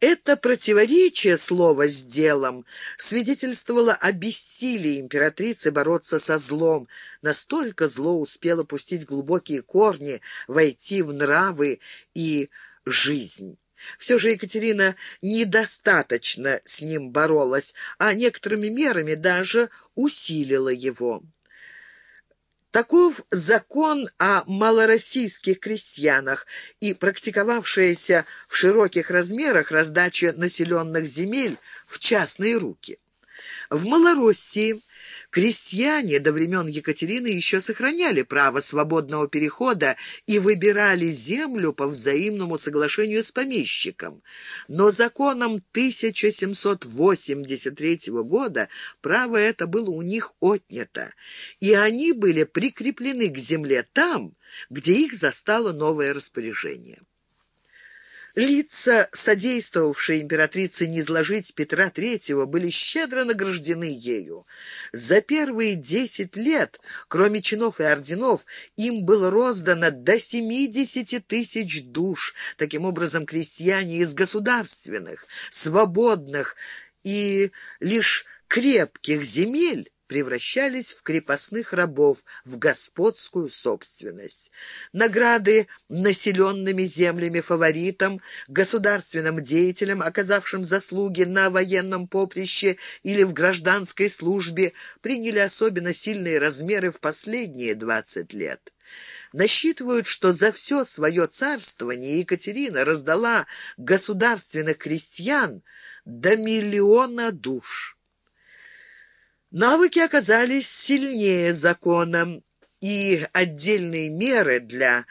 Это противоречие слова с делом свидетельствовало о бессилии императрицы бороться со злом. Настолько зло успело пустить глубокие корни, войти в нравы и жизнь. Все же Екатерина недостаточно с ним боролась, а некоторыми мерами даже усилила его. Таков закон о малороссийских крестьянах и практиковавшаяся в широких размерах раздача населенных земель в частные руки. В Малороссии Крестьяне до времен Екатерины еще сохраняли право свободного перехода и выбирали землю по взаимному соглашению с помещиком. Но законом 1783 года право это было у них отнято, и они были прикреплены к земле там, где их застало новое распоряжение. Лица, содействовавшие императрице не Петра III, были щедро награждены ею. За первые десять лет, кроме чинов и орденов, им было роздано до семидесяти тысяч душ. Таким образом, крестьяне из государственных, свободных и лишь крепких земель превращались в крепостных рабов, в господскую собственность. Награды населенными землями фаворитам, государственным деятелям, оказавшим заслуги на военном поприще или в гражданской службе, приняли особенно сильные размеры в последние 20 лет. Насчитывают, что за все свое царствование Екатерина раздала государственных крестьян до миллиона душ. Навыки оказались сильнее закона, и отдельные меры для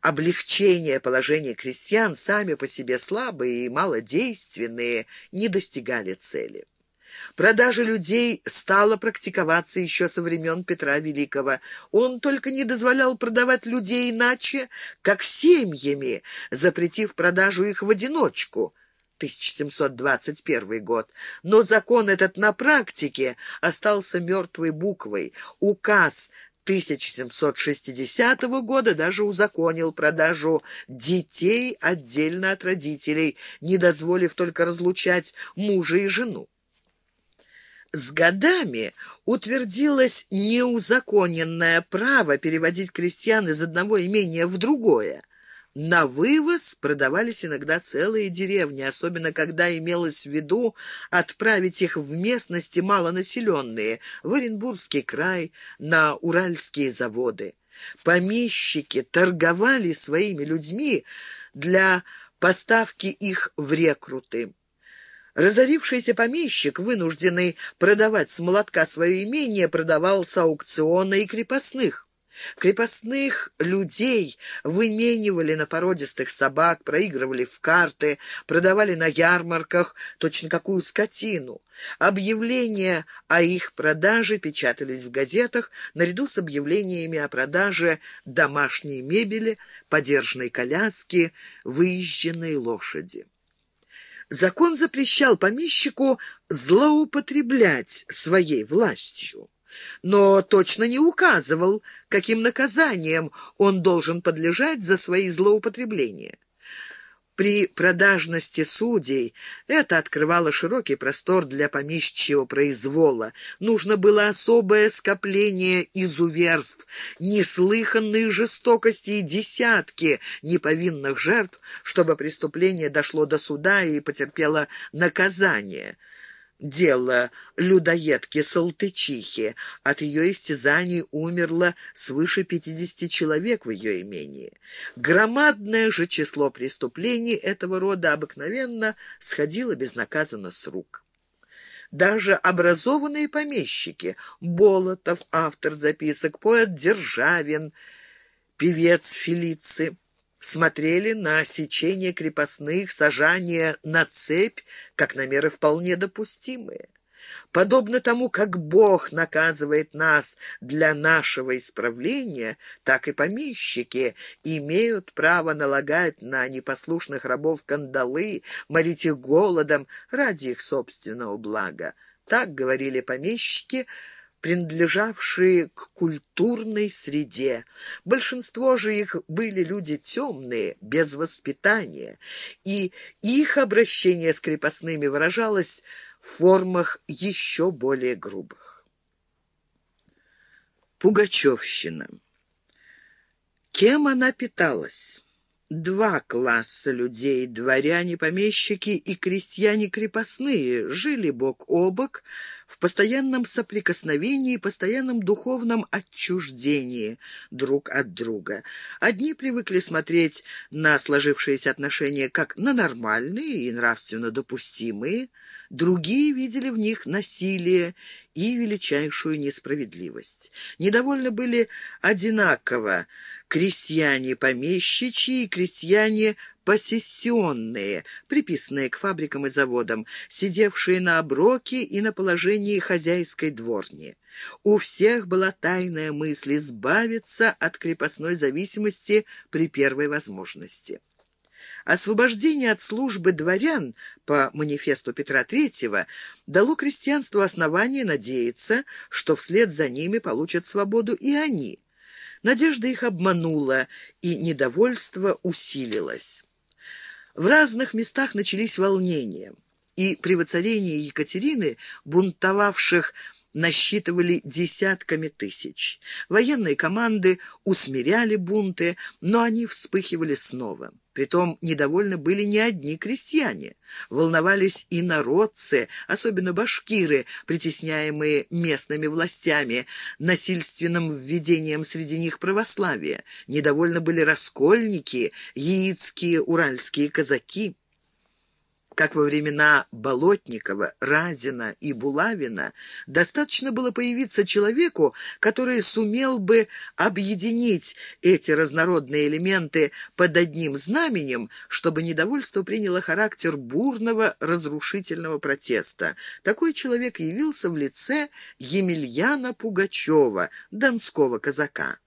облегчения положения крестьян сами по себе слабые и малодейственные не достигали цели. Продажа людей стала практиковаться еще со времен Петра Великого. Он только не дозволял продавать людей иначе, как семьями, запретив продажу их в одиночку – 1721 год. Но закон этот на практике остался мертвой буквой. Указ 1760 года даже узаконил продажу детей отдельно от родителей, не дозволив только разлучать мужа и жену. С годами утвердилось неузаконенное право переводить крестьян из одного имения в другое. На вывоз продавались иногда целые деревни, особенно когда имелось в виду отправить их в местности малонаселенные, в Оренбургский край, на уральские заводы. Помещики торговали своими людьми для поставки их в рекруты. Разорившийся помещик, вынужденный продавать с молотка свое имение, продавал с аукциона и крепостных. Крепостных людей выменивали на породистых собак, проигрывали в карты, продавали на ярмарках точно какую скотину. Объявления о их продаже печатались в газетах наряду с объявлениями о продаже домашней мебели, подержанной коляски, выезженной лошади. Закон запрещал помещику злоупотреблять своей властью но точно не указывал, каким наказанием он должен подлежать за свои злоупотребления. При продажности судей это открывало широкий простор для помещичьего произвола. Нужно было особое скопление изуверств, неслыханные жестокости и десятки неповинных жертв, чтобы преступление дошло до суда и потерпело наказание дело людоедки Салтычихи. От ее истязаний умерло свыше 50 человек в ее имении. Громадное же число преступлений этого рода обыкновенно сходило безнаказанно с рук. Даже образованные помещики, Болотов, автор записок, поэт Державин, певец Фелицы, смотрели на сечение крепостных, сажание на цепь, как на меры вполне допустимые. Подобно тому, как Бог наказывает нас для нашего исправления, так и помещики имеют право налагать на непослушных рабов кандалы, морить их голодом ради их собственного блага. Так говорили помещики, принадлежавшие к культурной среде. Большинство же их были люди темные, без воспитания, и их обращение с крепостными выражалось в формах еще более грубых. Пугачевщина. Кем она питалась? Два класса людей, дворяне-помещики и крестьяне-крепостные, жили бок о бок в постоянном соприкосновении, постоянном духовном отчуждении друг от друга. Одни привыкли смотреть на сложившиеся отношения как на нормальные и нравственно допустимые, другие видели в них насилие и величайшую несправедливость. Недовольны были одинаково крестьяне помещичьи и крестьяне посессионные, приписанные к фабрикам и заводам, сидевшие на оброке и на положении хозяйской дворни. У всех была тайная мысль избавиться от крепостной зависимости при первой возможности. Освобождение от службы дворян по манифесту Петра III дало крестьянству основание надеяться, что вслед за ними получат свободу и они. Надежда их обманула, и недовольство усилилось. В разных местах начались волнения, и при воцарении Екатерины бунтовавших насчитывали десятками тысяч. Военные команды усмиряли бунты, но они вспыхивали снова. Притом недовольны были не одни крестьяне. Волновались и народцы, особенно башкиры, притесняемые местными властями, насильственным введением среди них православия. Недовольны были раскольники, яицкие уральские казаки как во времена Болотникова, Разина и Булавина, достаточно было появиться человеку, который сумел бы объединить эти разнородные элементы под одним знаменем, чтобы недовольство приняло характер бурного разрушительного протеста. Такой человек явился в лице Емельяна Пугачева, донского казака.